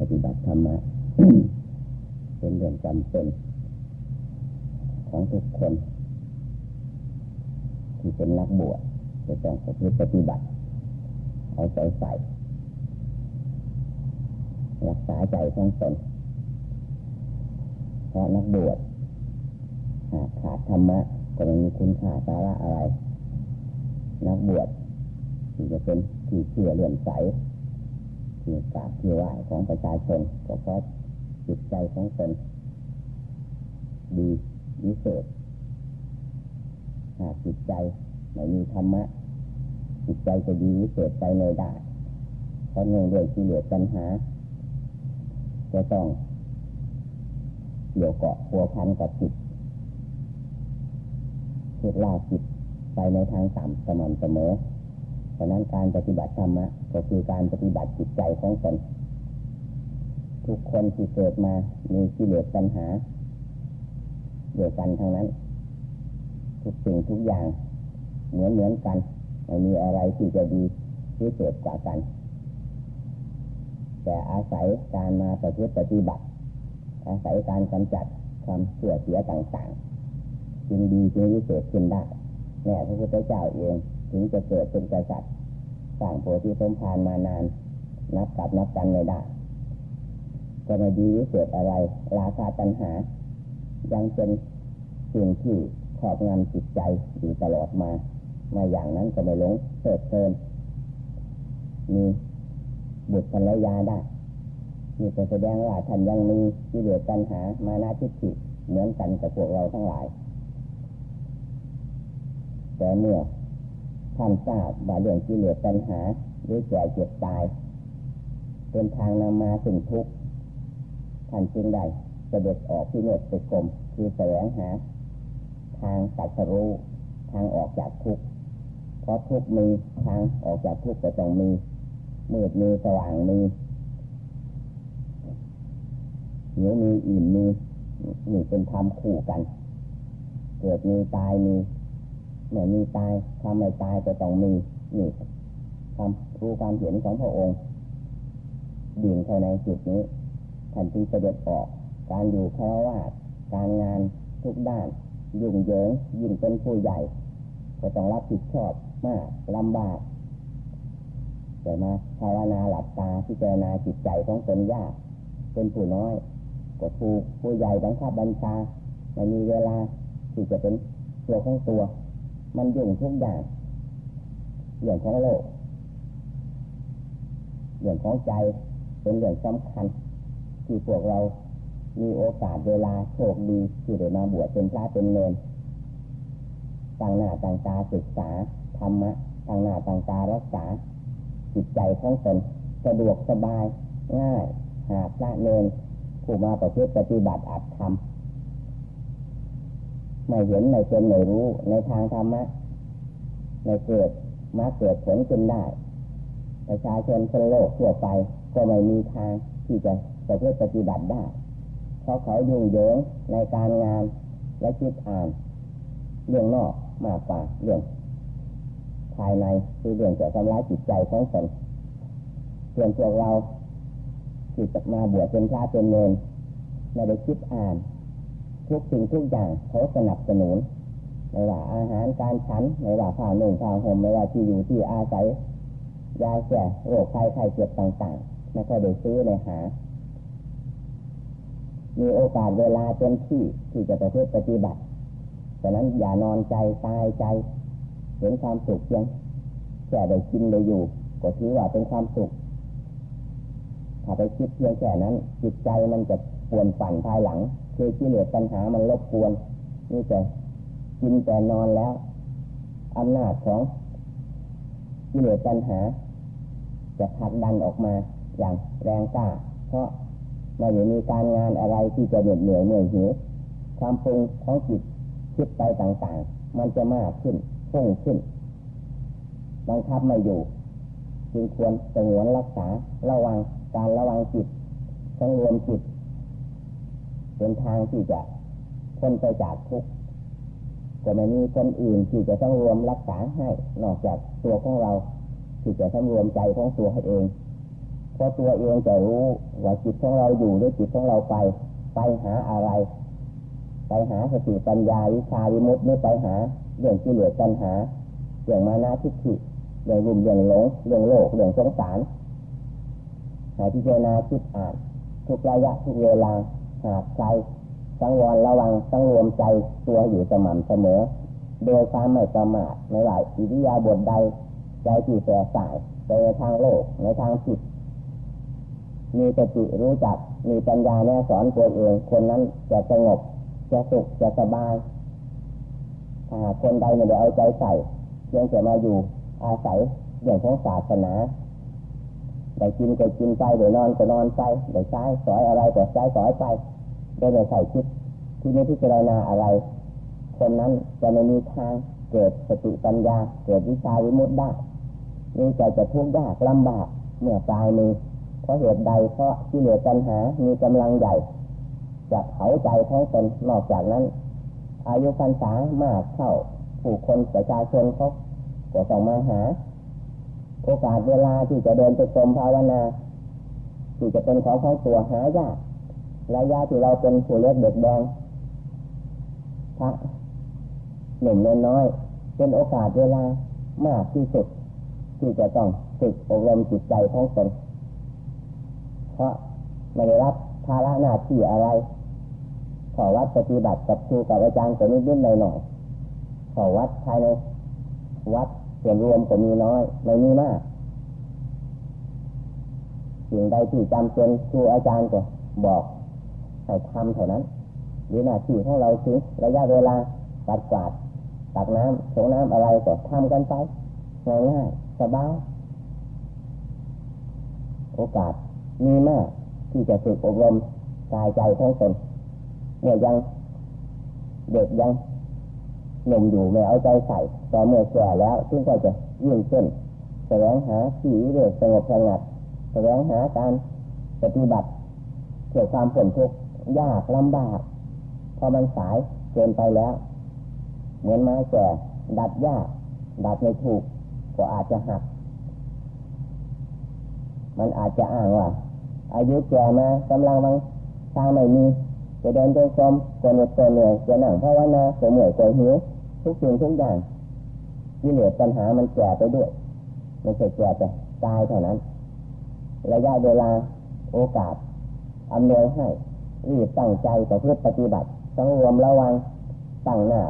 ปฏิบัติธรรมะเป็นเรื่องจำเป็นของทุกคน ที่เป็นนักบวชจะต้องปฏิบัติ เอาใจใส่รักษาใจของตนเพราะนักบวชหากขาดธรรมะก็ไม่มีคุณค่าสาระอะไร นักบวชที่จะเป็นที่เชื่อเลื่อมใส ที่กราบที่ไหวของประชาชนก็เพราะจิตใจของตนดีวิเศษหากจิตใจไม่มีธรรมะ จิตใจจะดีวิเศษไปในได้เพราะเนื่องด้วยกิเลสปัญหา จะต้องเกี่ยวเกาะพัวพันกับจิตทุดล่าจิตไปในทางต่ำสม่ำเสมอ ฉะนั้นการปฏิบัติธรรมะก็คือการปฏิบัติจิตใจของตนทุกคนที่เกิดมามีกิเลสปัญหาเดียวกันทั้งนั้น ทุกสิ่งทุกอย่างเหมือนเหมือนกันไม่มีอะไรที่จะดีพิเศษกว่ากัน แต่อาศัยการมาปฏิบัติ อาศัยการกำจัดความเสื่อเสียต่างๆ จึงดีจึงวิเศษขึ้นได้แม่พระพุทธเจ้าเอง ถึงจะเกิดเป็นกษัตริย์สร้างโพธิสมภารมานาน นับกับนับกันไม่ได้ก็ไม่ดีวิเศษอะไร ราคาตัญหา ยังเป็นสิ่งที่ขอบงำจิตใจอยู่ตลอดมามาอย่างนั้นก็ไม่หลงเติดเตินมีบุตรภรรยาได้มีแต่แสดงว่าท่านยังมีกิเลสตัญหามานาทิฏฐิเหมือนกันกับพวกเราทั้งหลาย แต่เมื่อ ท่านทราบว่าเรื่องกิเลสปัญหาหรือแก่เจ็บตาย เป็นทางนำมาถึงทุกข์ท่านจึงได้เด็จออกที่เนตรกรมคือแสวงหา ทางตัดสรู้ทางออกจากทุกข์เพราะทุกข์มีทางออกจากทุกข์ก็ต้องมีมืดมีสว่างมีเหนียวมีอิ่มมีนี่เป็นธรรมคู่กัน เกิดมีตายมี เมื่อมีตายทำไม่ตายจะต้องมีนี่ความรู้ความเห็นของพระองค์ดิ่งเข้าในจุดนี้ท่านจึงเสด็จออกการอยู่คารวะการงานทุกด้าน ยุ่งเหยิงยิ่งเป็นผู้ใหญ่ ก็ต้องรับผิดชอบมากลำบากแต่มาภาวนาหลับตาพิจารณาจิตใจของตนยากเป็นผู้น้อย ก็ถูกผู้ใหญ่บังคับบัญชาไม่มีเวลาที่จะเป็นตัวของตัว มันยุ่งทุกอย่างเรื่องของโลกเรื่องของใจเป็นเรื่องสำคัญ ที่พวกเรามีโอกาสเวลาโชคดีที่ได้มาบวชเป็นพระเป็นเนรต่างหน้าต่างตาศึกษาธรรมะต่างหน้าต่างตารักษา จิตใจของตนสะดวกสบายง่ายหากพระเนรผู้มาประพฤติปฏิบัติอาจทำ ไม่เห็นไม่เป็นไม่รู้ในทางธรรมะในเกิดมาเกิดผลจนได้ประชาชนคนโลกทั่วไป ก็ไม่มีทางที่จะประพฤติปฏิบัติได้ เพราะเขายุ่งเหยิงในการงานและคิดอ่าน เรื่องนอกมากกว่าเรื่อง ภายในคือเรื่องจะทำร้ายจิตใจของตนส่วนพวกเราที่จะมาบวชเป็นพระเป็นเนรไม่ได้คิดอ่าน ทุกสิ่งทุกอย่างเขาสนับสนุนไม่ว่าอาหารการฉันไม่ว่าผ้านุ่งผ้าห่มไม่ว่าที่อยู่ที่อาศัยยาแก้โรคภัยไข้เจ็บต่างๆ ไม่ค่อยได้ซื้อในหา มีโอกาสเวลาเต็มที่ที่จะประพฤติปฏิบัติฉะนั้นอย่านอนใจตายใจ เห็นความสุขเพียงแค่ได้กินได้อยู่ ก็ถือว่าเป็นความสุข ถ้าไปคิดเพียงแค่นั้น จิตใจมันจะปวนปั่นภายหลัง คือกิเลสปัญหามันรบกวนนี่แต่กินแต่นอนแล้วอำนาจของกิเลสปัญหา จะผลักดันออกมาอย่างแรงกล้า เพราะไม่ได้มีการงานอะไรที่จะเหนื่อยเหนื่อยเหนื่อยหิวความปรุงของจิตคิดไปต่างๆ มันจะมากขึ้นพุ่งขึ้นบังคับไม่อยู่ จึงควรสงวนรักษาระวังการระวังจิตสังรวมจิต เป็นทางที่จะพ้นไปจากทุกข์ก็ไม่มีคนอื่นที่จะต้องรวมรักษาให้ นอกจากตัวของเรา ที่จะต้องรวมใจของตัวให้เองคราะตัวเองจะรู้ว่าจิตของเราอยู่หรือจิตของเราไป ไปหาอะไร ไปหาสติปัญญาวิชาวิมุตติหรือไปหาเรื่องที่เหลือปัญหาเรื่องมานาทิฏฐิเรื่องรุ่มเรื่องหลงเรื่องโลกเรื่องสงสารหาที่เจนาคิดอ่านทุกระยะทุกเวลา หากใจสังวรระวังสังรวมใจตัวอยู่สม่ำเสมอ โดยความไม่ประมาทในหลายอิริยาบถใด ใจที่แสสายไปในทางโลกในทางผิดมีสติรู้จักมีปัญญาแน่สอนตัวเองคนนั้นจะสงบ จะสุขจะสบายถ้าคนใดไม่ได้เอาใจใส่เพียงแต่มาอยู่อาศัยอย่างของศาสนาได้กินก็กินไปได้นอนก็นอนไปได้ใช้สอยอะไรก็ใช้สอยไป ได้ไม่ใส่คิดที่ไม่พิจารณาอะไร คนนั้นจะไม่มีทางเกิดสติปัญญา เกิดวิชาวิมุตติได้นี่ใจจะทุกข์ยากลำบากเมื่อตายมือเพราะเหตุใดเพราะที่เหลือปัญหา มีกำลังใหญ่จะเผาใจทั้งตนนอกจากนั้น อายุพรรษามากเข้าผู้คนประชาชนเขาก็ต้องมาหา โอกาสเวลาที่จะเดินไปชมภาวนา ที่จะเป็นของของตัวหายาก ระยะที่เราเป็นผู้เล็กเด็กแดงพระหนุ่มน้อยเป็นโอกาสเวลามากที่สุด ที่จะต้องฝึกอบรมจิตใจของตนเพราะไม่ได้รับภาระหน้าที่อะไร ขอวัดปฏิบัติกับครูกับอาจารย์ก็นิดนิดหน่อยหน่อยขอวัดภายในวัดส่วนรวมก็มีน้อยไม่มีมากสิ่งใดที่จำเป็นครูอาจารย์ก็บอก ให้ทำเท่านั้นหรือหน้าที่ของเราถึงระยะเวลาตัดกวาดตักน้ำสงน้ำอะไรก็ทำกันไปง่ายๆสบายโอกาสมีมากที่จะฝึกอบรมกายใจของตนเมื่อยังเด็กยังหนุ่มอยู่ไม่เอาใจใส่แต่เมื่อแก่แล้วซึ่งก็จะยิ่งขึ้นแสวงหาที่เรื่อยสงบสงัดแสวงหาการปฏิบัติเกี่ยวความผลทุกข์ ยากลำบาก พอมันสายเกินไปแล้ว เหมือนไม้แก่ดัดยาก ดัดไม่ถูก ก็อาจจะหัก มันอาจจะอ้างว่า อายุแก่มากำลังบางทางไม่มีจะเดินจงกรมจะเหน็ดจะเหนื่อยจะนั่งภาะว่านาจะเหนื่อยจะหิวทุกสิ่งทุกอย่างที่เหลือปัญหามันแก่ไปด้วยไม่ใช่แก่แต่ตายเท่านั้น ระยะเวลาโอกาสอำนวยให้ รีบตั้งใจต่อเพื่อปฏิบัติต้องรวมระวังตั้งหน้า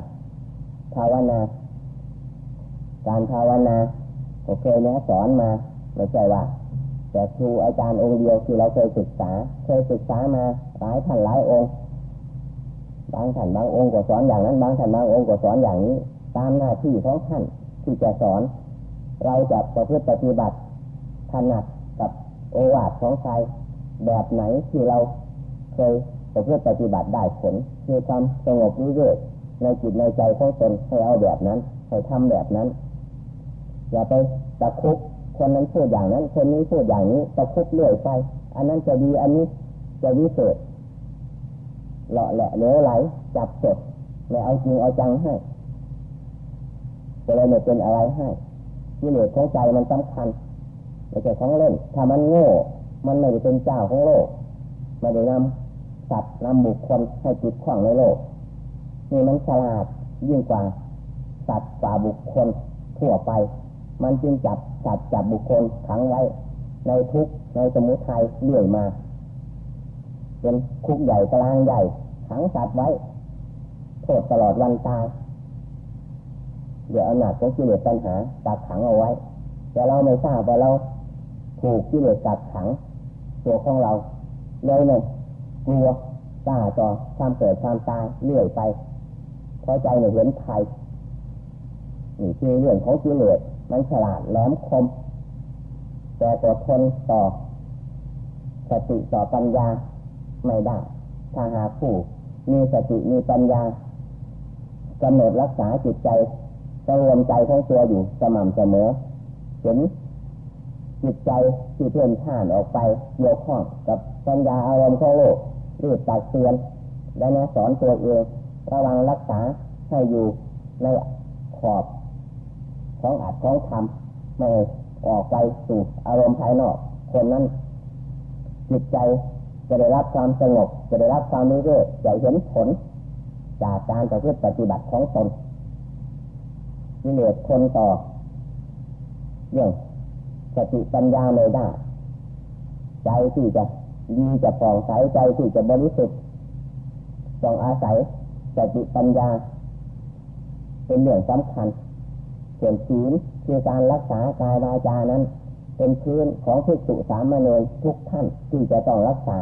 ภาวนา การภาวนาก็เคยแนะสอนมาไม่ใช่ว่าแต่ครูอาจารย์องค์เดียวที่เราเคยศึกษา เคยศึกษามาหลายท่านหลายองค์ บางท่านบางองค์ก็สอนอย่างนั้น บางท่านบางองค์ก็สอนอย่างนี้ ตามหน้าที่ของท่านที่จะสอน เราจะประพฤติปฏิบัติถนัดกับโอวาทของใครแบบไหนที่เรา เคยประพฤติปฏิบัติได้ผลมีความสงบรู้เรื่อยในจิตในใจของตนให้เอาแบบนั้นให้ทำแบบนั้น อย่าไปตะคุบคนนั้นพูดอย่างนั้น คนนี้พูดอย่างนี้ตะคุบเรื่อยไปอันนั้นจะดีอันนี้จะวิเศษเลาะแหละเหลวไหล จับจดไม่เอาจริงเอาจังให้จะเลยไม่เป็นอะไรให้ที่เหลือของใจมันสำคัญไม่ใช่ของเล่น ถ้ามันโง่ มันไม่ได้เป็นเจ้าของโลกไม่ได้นำ สัตว์นำบุคคลให้จิตขวางในโลกนี่มันฉลาดยิ่งกว่าสัตว์กว่าบุคคลทั่วไป มันจึงจับสัตว์จับบุคคลขังไว้ ในทุกในสมุทัยเรื่อยมา เป็นคุกใหญ่กลางใหญ่ขังสัตว์ไว้โทษตลอดวันตายเดี๋ยวอำนาจของกิเลสปัญหาตัดขังเอาไว้ แต่เราไม่ทราบว่าเราถูกกิเลสตัดขัง ตัวของเราเลยเลย กลัวกล้าต่อความเกิดความตายเรื่อยไปเพราะใจเนี่ยเห็นภัยนี่คือเรื่องของกิเลสมันฉลาดแหลมคม แต่ตัวทนต่อสติต่อปัญญาไม่ได้ถ้าหาผู้มีสติมีปัญญากำหนดรักษาจิตใจรวมใจของตัวอยู่สม่ำเสมอเห็นจิตใจที่เพื่อนผ่านออกไปเกี่ยวข้องกับปัญญาอารมณ์ของโลก รีบตักเตือน และนะสอนตัวเองระวังรักษาให้อยู่ในขอบของอัดของทำไม่ออกไปสู่อารมณ์ภายนอก คนนั้นจิตใจจะได้รับความสงบ จะได้รับความนิเวศจะเห็นผล จากการประพฤติปฏิบัติของตนนิเลศคนต่อเรื่องสติปัญญาไม่ได้ใจที่จะ ดีจะปลองใสใจที่จะบริสุทธิ์ต้องอาศัยสติปัญญา เป็นเรื่องสำคัญส่วนศีลคือการรักษากายวาจานั้น เป็นพื้นของทุกสุสามเณรทุกท่านที่จะต้องรักษา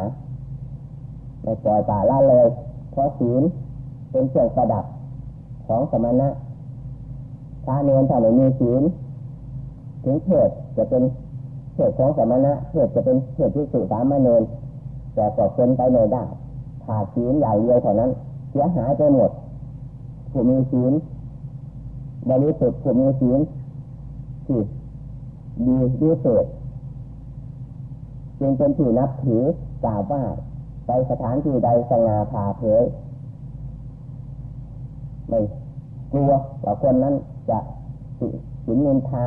ไม่ปล่อยป่าละเลย เพราะศีลเป็นเครื่องประดับของสมณะพระเนรถ้าไม่มีศีลถึงเถิดจะเป็นเถิดของสมณะเถิดจะเป็นเถิดที่สุสามเณร แต่ก็เป็นไปไม่ได้ขาดศีลอย่างเดียวเท่านั้น เสียหายไปหมดผู้มีศีลบริสุทธิ์ผู้มีศีลที่ดีดีเสุดจึงเป็นที่นับถือกล่าวว่าไปสถานที่ใดสง่าผ่าเผยไม่กลัวว่าคนนั้นจะสินนินทา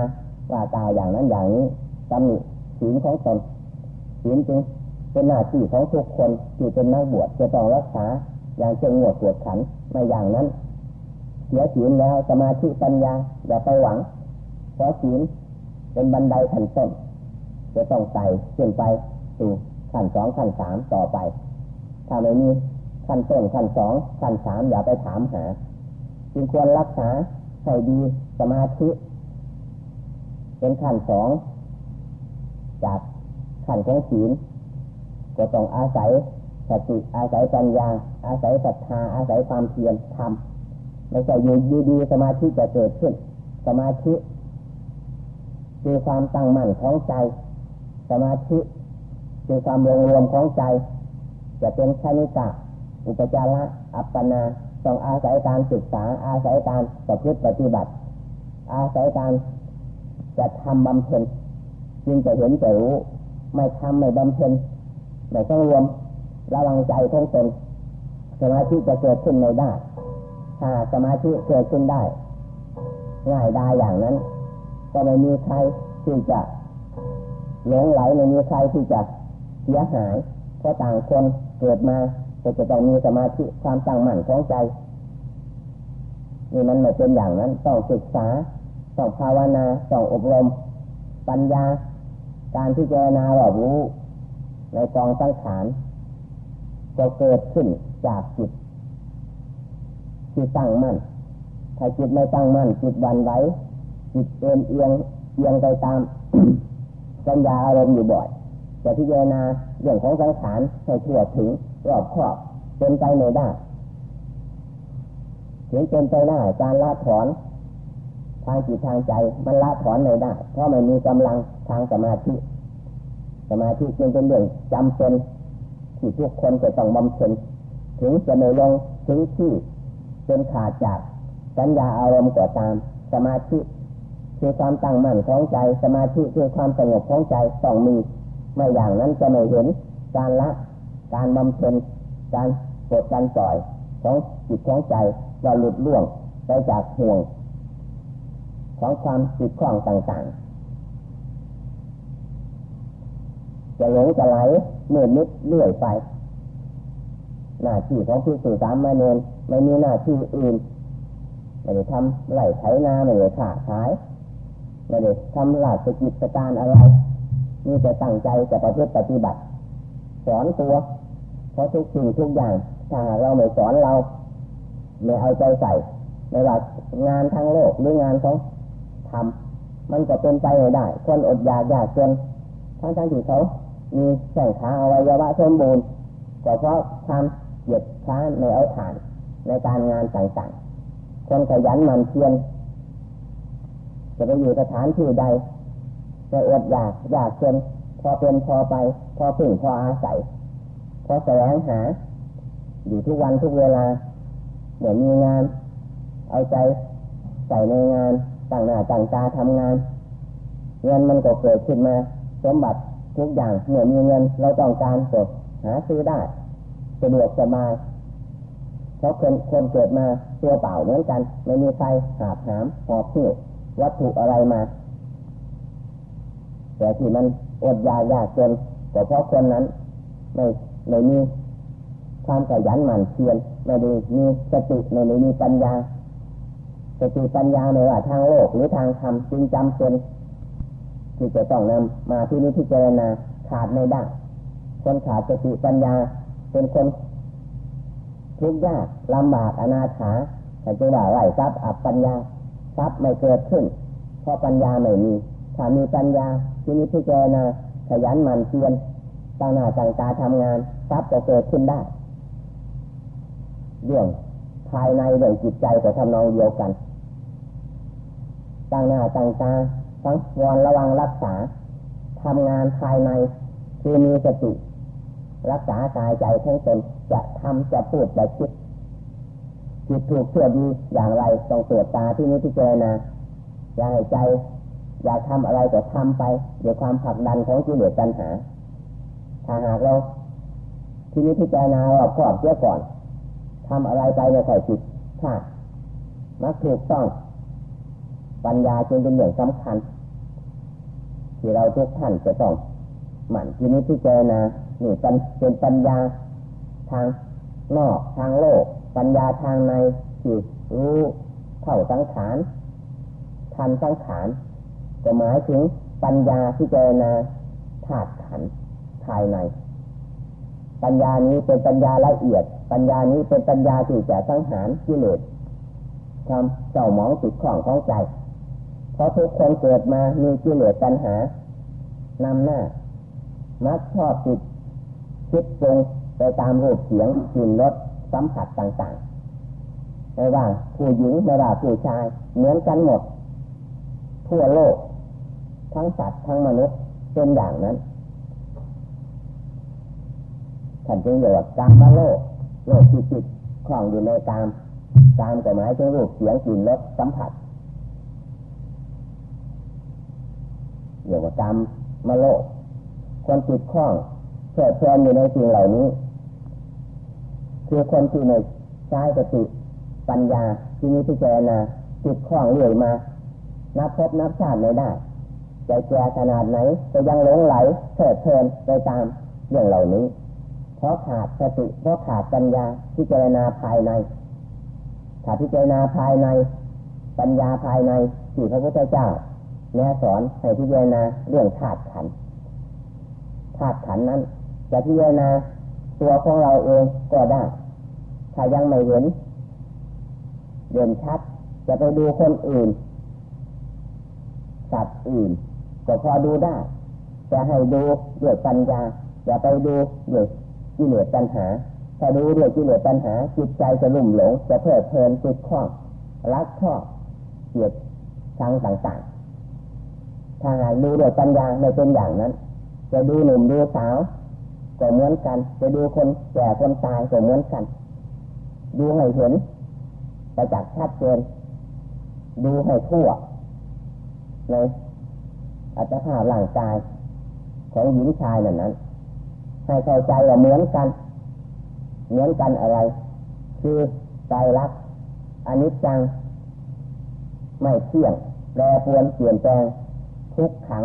ว่าตาอย่างนั้นอย่างนี้ตำหนิศีลของตนศีลจึง เป็นหน้าที่ของทุกคนที่เป็นนักบวชจะต้องรักษาอย่างเจงวดปวดขันไม่อย่างนั้น เสียศีลแล้วสมาธิปัญญาอย่าไปหวังเพราะศีลเป็นบันไดขั้นต้น จะต้องไต่ขึ้นไปสู่ขั้นสองขั้นสามต่อไป ถ้าไม่มีขั้นต้นขั้นสองขั้นสามอย่าไปถามหาจึงควรรักษาให้ดีสมาธิเป็นขั้นสองจากขั้นของศีล ก็ต้องอาศัยสติอาศัยปัญญา อาศัยศรัทธาอาศัยความเพียรทำไม่ใช่อยู่ดีๆสมาธิจะเกิดขึ้น สมาธิคือความตั้งมั่นของใจ สมาธิคือความรวมรวมของใจ จะเป็นชนิกะ อุปจาระอัปปนาต้องอาศัยการศึกษา อาศัยการประพฤติปฏิบัติ อาศัยการจะทำบำเพ็ญจึงจะเห็นจะรู้ไม่ทำไม่บำเพ็ญ ไม่ต้องรวมระวังใจของตนสมาธิจะเกิดขึ้นไม่ได้ ถ้าสมาธิเกิดขึ้นได้ ง่ายได้อย่างนั้น ก็ไม่มีใครที่จะหลงไหลไม่มีใครที่จะเสียหายเพราะต่างคนเกิดมาก็จะต้องมีสมาธิความตั้งมั่นของใจนี่มันไม่เป็นอย่างนั้นต้องศึกษาต้องภาวนาต้องอบรม ปัญญา การที่เจรณาหลอบรู้ ในกองสังขารจะเกิดขึ้นจากจิตที่ตั้งมั่น ถ้าจิตไม่ตั้งมั่น จิตวันไว้จิตเอ็นเอียงเอียงไปตามปัญญาอารมณ์อยู่บ่อยจะพิจารณาเรื่องของสังขารให้ทั่วถึงรอบครอบเป็นไปไม่ได้ถึงเป็นไปได้การละถอนทางจิตทางใจมันละถอนไม่ได้ เพราะมันมีกำลังทางสมาธิ สมาธิจึงเป็นเรื่องจำเป็นที่ทุกคนจะต้องบำเพ็ญถึงจะไม่ลงถึงที่เป็นขาดจากสัญญาอารมณ์ก่อตามสมาธิคือความตั้งมั่นของใจ สมาธิคือความสงบของใจต้องมีไม่อย่างนั้นจะไม่เห็นการละ การบำเพ็ญการปลดการปล่อยของจิตของใจเราหลุดล่วงไปจากห่วงของความติดข้องต่างๆ จะหลงจะไหลเมื่อนิดเลื่อยไป หน้าที่ของผู้สื่อสารมาเนนไม่มีหน้าที่อื่นไม่ได้ทำไร่ไถนาไม่ได้ขาขายไม่ได้ทำหลักกิจการอะไรมีแต่ตั้งใจจะประพฤติปฏิบัติ สอนตัว เพราะทุกสิ่งทุกอย่างถ้าเราไม่สอนเราไม่เอาใจใส่ไม่ว่างานทางโลกหรืองานของทำมันก็เป็นไปไม่ได้ คนอดอยากอยากจนทั้งทั้งที่เขา มีแข่งขาอวัยวะสมบูรณ์ก็เพราะทำเหยียดช้าไม่เอาฐานในการงานต่างๆ คนขยันหมั่นเพียรจะไปอยู่สถานที่ใดจะอดอยากอยากจนพอเป็นพอไป พอพึ่งพออาศัย พอแสวงหา อยู่ทุกวันทุกเวลาเหมือนมีงาน เอาใจใส่ในงานต่างหน้าต่างตาทำงานเงินมันก็เกิดขึ้นมาสมบัติ ทุกอย่างเมื่อมีเงินเราต้องการก็หาซื้อได้สะดวกสบายเพราะคนคนเกิดมาตัวเปล่าเหมือนกัน ไม่มีใครหาถามหอบหิ้ววัตถุอะไรมา แต่ที่มันอดยายากจนก็เพราะคนนั้น ไม่ไม่มีความขยันหมั่นเพียรไม่ได้มีสติไม่ได้มีปัญญาสติปัญญาในว่าทางโลกหรือทางธรรมจึงจำเป็น ที่จะต้องนำมาที่นี้ที่เจรณาขาดไม่ได้คนขาดสติปัญญา เป็นคนทุกข์ยากลำบากอนาถาแต่จึงว่าไหวทรัพย์อับปัญญาทรัพย์ไม่เกิดขึ้น เพราะปัญญาไม่มี ถ้ามีปัญญาที่นี้ที่เจรณาขยันหมั่นเพียรตั้งหน้าตั้งตาทำงานทรัพย์จะเกิดขึ้นได้ เรื่องภายในเรื่องจิตใจก็ทำนองเดียวกัน ตั้งหน้าตั้งตา ทั้งวอนระวังรักษาทำงานภายในคือมีสติ รักษากายใจทั้งตนจะทำจะพูดจะคิดจิตถูกเชื่อดีอย่างไรต้องตรวจตาที่นี้ที่เจนะอย่าให้ใจ อยากทำอะไรก็ทำไปด้วยความผลักดันของกิเลสตัณหาถ้าหากเราที่นี้ที่เจนาเราครอบเสียก่อนทำอะไรไปในใส่จิตถ้ามักถูกต้องปัญญาจึงเป็นเรื่องสำคัญ ที่เราทุกท่านจะต้องหมั่นที่นี้ที่เจนานี่เป็นเป็นปัญญาทางนอกทางโลก ปัญญาทางในที่รู้เท่าสังขารทันสังขารก็หมายถึงปัญญาที่เจนาธาตุขันภายใน ปัญญานี้เป็นปัญญาละเอียด ปัญญานี้เป็นปัญญาที่จะสังหารกิเลสความเจ้าหมองติดข้องของใจ เพราะทุกคนเกิดมามีกิเลสปัญหานำหน้า มักชอบติดคิดปรุงไปตามรูปเสียงกลิ่นรสสัมผัสต่างๆ ไม่ว่าผู้หญิงไม่ว่าผู้ชาย เหมือนกันหมด ทั่วโลก ทั้งสัตว์ทั้งมนุษย์เป็นอย่างนั้นท่านจึงเรียกว่ากามโลก โลกที่จิตคล้องอยู่ในกาม กามก็หมายถึงรูปเสียงกลิ่นรสสัมผัส เรียกว่ากามมาโลกคนจิตคล้องเพลิดเพลินอยู่ในสิ่งเหล่านี้ คือคนที่ในใช้สติปัญญาที่นี้พิจารณาจิตคล้องเรื่อยมา นับพบนับชาติไม่ได้ใจแก่ขนาดไหนก็ยังหลงไหลเพลิดเพลินไปตามเรื่องเหล่านี้ เพราะขาดสติเพราะขาดปัญญาพิจารณาภายในถ้าพิจารณาภายใน ปัญญาภายในที่พระพุทธเจ้า แนะสอนให้พิจารณาเรื่องธาตุขันธาตุขันนั้นจะพิจารณาตัวของเราเองก็ได้ ถ้ายังไม่เห็นเด่นชัด จะไปดูคนอื่น สัตว์อื่น ก็พอดูได้ จะให้ดูด้วยปัญญา อย่าไปดูด้วยกิเลสตัณหา ถ้าดูด้วยกิเลสตัณหา จิตใจจะลุ่มหลง จะเพลิดเพลินติดข้องรักชอบเกลียดชังต่างๆ ถ้าหากดูด้วยปัญญาไม่เป็นอย่างนั้น จะดูหนุ่มดูสาวก็เหมือนกัน จะดูคนแก่คนตายก็เหมือนกัน ดูให้เห็นประจักษ์ชัดเจนดูให้ทั่วในอัตภาพร่างกายของหญิงชายนั้นนั้นให้เข้าใจว่าเหมือนกัน เหมือนกันอะไร คือใจรักอนิจจัง ไม่เที่ยง แปรปรวนเปลี่ยนแปลง ทุกขัง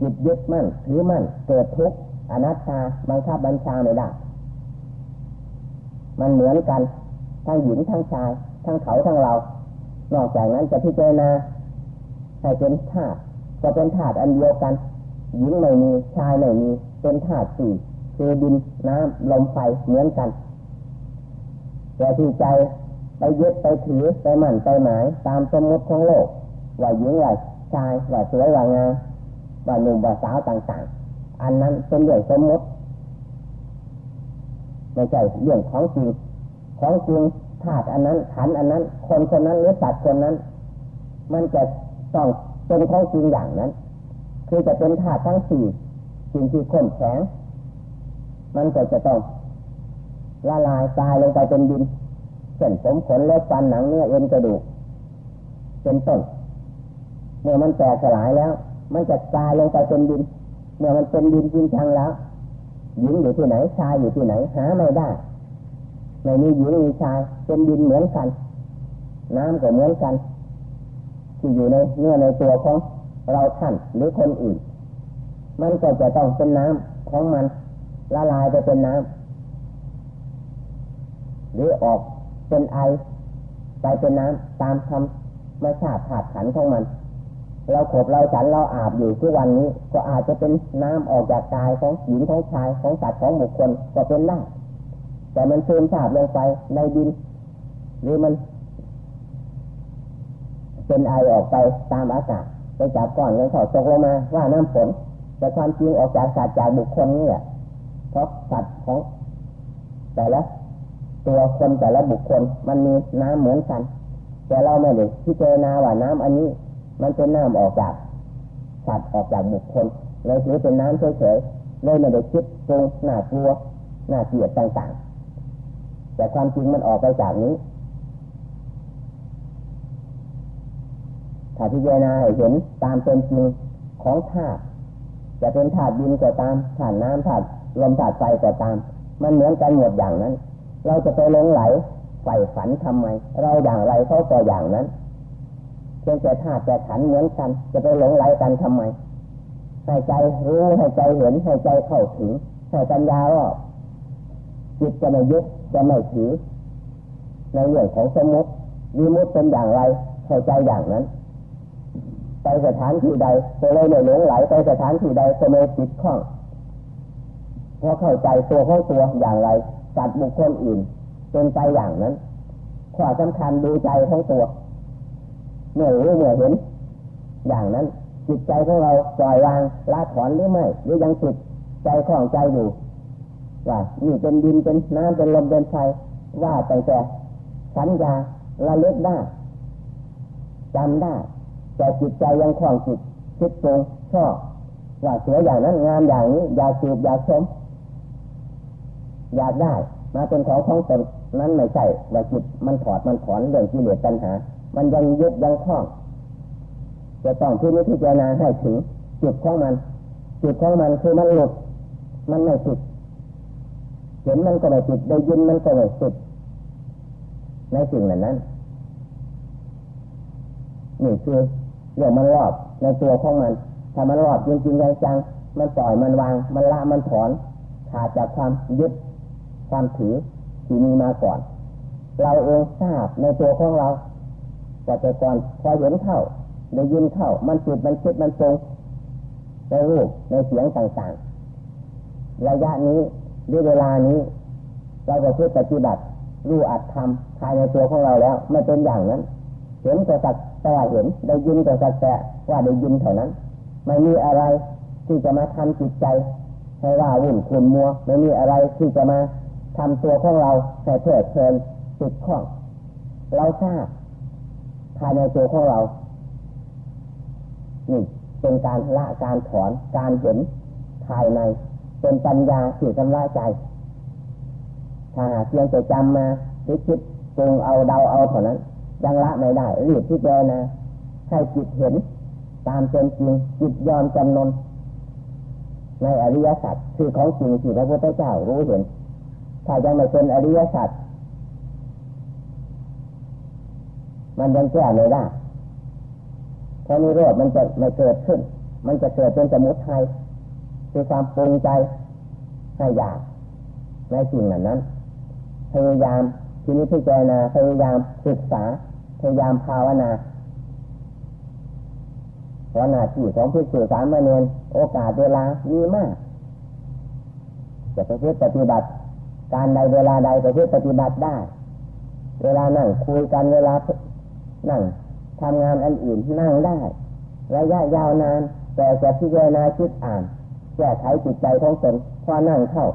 จิตยึดมั่นถือมั่นเกิดทุกข์อนัตตาบังคับบัญชาไม่ได้มันเหมือนกันทั้งหญิงทั้งชาย ทั้งเขาทั้งเรา นอกจากนั้นจะพิจารณาให้เป็นธาตุก็เป็นธาตุอันเดียวกัน หญิงไม่มีชายไม่มีเป็นธาตุสี่คือดินน้ำลมไฟเหมือนกัน แต่ที่ใจไปยึดไปถือไปหมั่นไปหมายตามสมมติของโลกว่าหญิงว่า ชายว่าสวยว่างามว่าหนุ่มว่าสาวต่างๆ อันนั้นเป็นเรื่องสมมติไม่ใช่เรื่องของจริงของจริงธาตุอันนั้นขันอันนั้น คนคนนั้นหรือสัตว์คนนั้น มันจะต้องเป็นของจริงอย่างนั้น คือจะเป็นธาตุทั้งสี่สิ่งที่ข้นแข็งมันก็จะต้องละลายตายลงไปเป็นดินเส้นผมขนเล็บฟันหนังเนื้อเอ็นกระดูกเป็นต้น เมื่อมันแตกสลายแล้ว มันจะตายลงไปเป็นดิน เมื่อมันเป็นดินจริงจังแล้วหญิงอยู่ที่ไหนชายอยู่ที่ไหนหาไม่ได้ในนี้หญิงมีชายเป็นดินเหมือนกัน น้ำก็เหมือนกัน ที่อยู่ในเนื้อในตัวของเราท่านหรือคนอื่น มันก็จะต้องเป็นน้ำของมันละลายไปเป็นน้ำหรือออกเป็นไอไปเป็นน้ำตามธรรมชาติถาดขันของมัน เราขบเราฉันเราอาบอยู่ทุกวันนี้ ก็อาจจะเป็นน้ำออกจากกายของหญิงของชายของสัตว์ของบุคคลก็เป็นได้แต่มันซึมซาบลงไปในดิน หรือมัน เป็นไอออกไปตามอากาศไปจับก้อนเงินเขาตกลงมาว่าน้ำฝนแต่ความจริงออกจากสัตว์จากบุคคลนี่แหละเพราะสัตว์ของ แต่ละตัวคนแต่ละบุคคลมันมีน้ำเหมือนกัน แต่เราไม่ได้ที่เจนาว่าน้ำอันนี้ มันเป็นน้ำออกจากสัตว์ออกจากบุคคลเลยถือเป็นน้ำเฉยๆเลยไม่ได้คิดตรงหน้ากลัวหน้าเกลียดต่างๆ แต่ความจริงมันออกไปจากนี้ถ้าพิจารณาเห็นตามเป็นจริงของธาตุจะเป็นธาตุดินก็ตามธาตุน้ำธาตุลมธาตุไฟก็ตาม มันเหมือนกันหมดอย่างนั้น เราจะไปหลงไหลใฝ่ฝันทำไม เราอย่างไรเขาก็อย่างนั้น เพียงแต่ธาตุแต่ขันเหมือนกัน จะไปหลงไหลกันทำไมให้ใจรู้ให้ใจเห็นให้ใจเข้าถึงให้ปัญญาว่าจิตจะไม่ยึดจะไม่ถือ ในเรื่องของสมมติวิมุตเป็นอย่างไรเข้าใจอย่างนั้น ไปสถานที่ใดก็เลยไม่หลงไหลไปสถานที่ใดก็ไม่ติดข้องเพราะเข้าใจตัวของตัวอย่างไรจัดบุคคลอื่นเป็นไปอย่างนั้นข้อสำคัญดูใจของตัว เมื่อรู้เมื่อเห็น อย่างนั้น จิตใจของเราปล่อยวางละถอนหรือไม่หรือยังติดใจของใจอยู่ว่านี่เป็นดินเป็นน้ำเป็นลมเป็นไฟว่าแต่แต่สัญญาละลึกได้จำได้ แต่จิตใจยังคล่องจิตคิดตรงชอบว่าเสียอย่างนั้นงานอย่างนี้ อยากสืบอยากชมอยากได้ มาเป็นของของตนนั้นไม่ใช่ว่าจิตมันถอดมันถอนเรื่องกิเลสตัณหา มันยังยึดยังคล้องจะต้องที่นี้ที่เจนาให้ถึงจุดของมันจุดของมันคือมันหลุด มันไม่ติดเห็นมันก็ไม่ติดได้ยินมันก็ไม่ติดในสิ่งเหล่านั้นนี่คือเรื่องมันรอบในตัวของมัน ถ้ามันรอบจริงๆจังมันปล่อยมันวาง มันละมันถอนขาดจากความยึดความถือที่มีมาก่อน เราเองทราบในตัวของเรา แต่แต่ก่อนพอเห็นเข้าได้ยินเข้า มันจิตมันคิดมันทรงในรูปในเสียงต่างๆ ระยะนี้หรือเวลานี้ เราจะพูดปฏิบัติรู้อัดทำภายในตัวของเราแล้วไม่เป็นอย่างนั้น เห็นแต่ตัดแต่เห็นได้ยินแต่สักแต่ว่าได้ยินเท่านั้น ไม่มีอะไรที่จะมาทำจิตใจให้ว่าวุ่นขุนมัว ไม่มีอะไรที่จะมาทำตัวของเราให้เพลิดเพลินติดข้องเราทราบ ภายในตัวของเรา นี่เป็นการละการถอนการเห็นภายใน เป็นปัญญาที่ทำลายใจ ถ้าหากเพียงแต่จำมาหรือคิดปรุงเอาเดาเอาเท่านั้น ยังละไม่ได้รีบที่เจนะให้จิตเห็น ตามเป็นจริงจิตยอมจำนนในอริยสัจคือของจริงที่พระพุทธเจ้ารู้เห็น ถ้ายังไม่เป็นอริยสัจ มันยังแก้ไม่ได้เพราะนิโรธมันจะไม่เกิดขึ้น มันจะเกิดเป็นสมุทัยคือความปรุงใจให้อยากในสิ่งเหล่านั้นพยายามทีนี้พิจารณาพยายามศึกษาพยายามภาวนาเพราะหน้าที่ของผู้สื่อสามเนียนโอกาสเวลามีมากจะไปพิปฏิบัติ การใดเวลาใดไปพิปฏิบัติได้ เวลานั่งคุยกันเวลา นั่งทำงานอันอื่นนั่งได้ระยะยาวนาน แต่จะพิจารณาคิดอ่านแก้ไขจิตใจของตนพอนั่งเข้า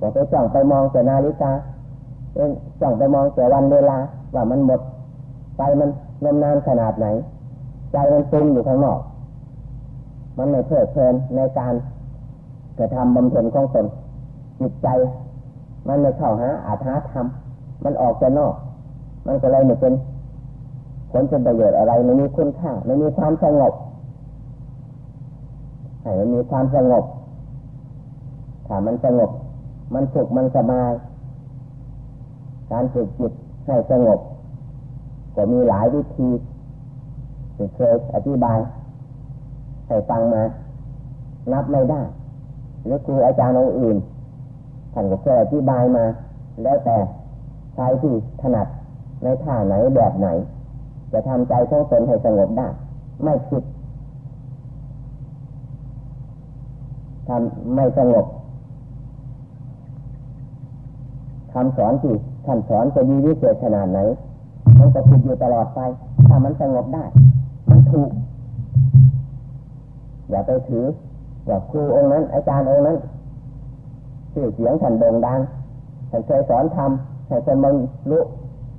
ก็ไปจ้องไปมองแต่นาฬิกาเป็นจ้องไปมองแต่วันเวลาว่ามันหมดไปมันนานนานขนาดไหน ใจมันตึงอยู่ข้างนอก มันไม่เพลิดเพลินในการกระทำบำเพ็ญของตนจิตใจ มันไม่เข้าหาอาถาธรรมมันออกจากนอก มันก็เลยไม่เป็น ผลเป็นประโยชน์อะไรไม่มีคุณค่าไม่มีความสงบให้มันมีความสงบถ้ามันสงบ มันสุขมันสบาย การฝึกจิตให้สงบ ก็มีหลายวิธีที่เคยอธิบายให้ฟังมา นับไม่ได้ หรือครูอาจารย์องค์อื่นท่านก็เคยอธิบายมา แล้วแต่ใครที่ถนัดในท่าไหนแบบไหน จะทำใจของตนให้สงบได้ ไม่คิดทำไม่สงบคำสอนที่ท่านสอนจะดีวิเศษขนาดไหน มันจะผิดอยู่ตลอดไป ถ้ามันสงบได้ มันถูก อย่าไปถือว่าครูองค์นั้น อาจารย์องค์นั้นชื่อเสียงท่านโด่งดังท่านเคยสอนทำให้คนบรรลุ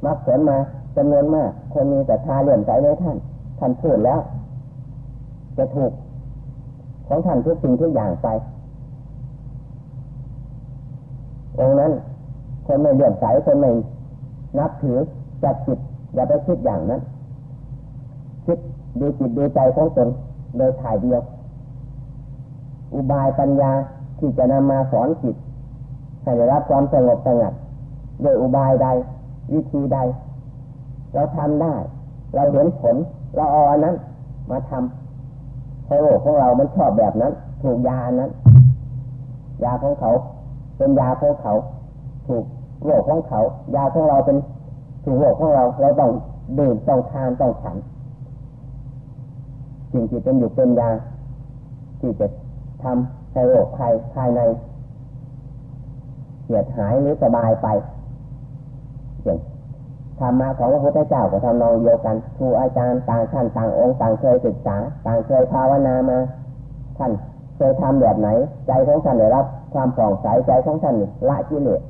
มรรคผลมา จำนวนมาก คนมีแต่ทาเลื่อมใสในท่าน ท่านพูดแล้ว จะถูกของท่านทุกสิ่งทุกอย่างไปองนั้น คนไม่เลื่อมใสคนไม่นับถือจัดจิตอย่าไปคิดอย่างนั้น คิดดูจิตดูใจของตนโดยถ่ายเดียว อุบายปัญญาที่จะนำมาสอนจิตให้ได้รับความสงบสงัดโดยอุบายใด วิธีใด เราทำได้ เราเห็นผล เราเอาอันนั้น มาทำเพราะโลกของเรา มันชอบแบบนั้น ถูกยาอันนั้น ยาของเขา เป็นยาของเขา ถูกโรคของเขา ยาของเราเป็นถูกโรคของเรา เราต้องดื่มต้องทานต้องฉันสิ่งที่เป็นอยู่เป็นยาที่จะทำให้โรคภัยภายในเหียดหายหรือสบายไปอย่าง ธรรมะของพระพุทธเจ้าก็ทำนองเดียวกันครูอาจารย์ต่างท่านต่างองค์ต่างเคยศึกษา ต่างเคยภาวนามาท่านเคยทำแบบไหน ใจของท่านได้รับความปลองใสใจของท่านละกิเลส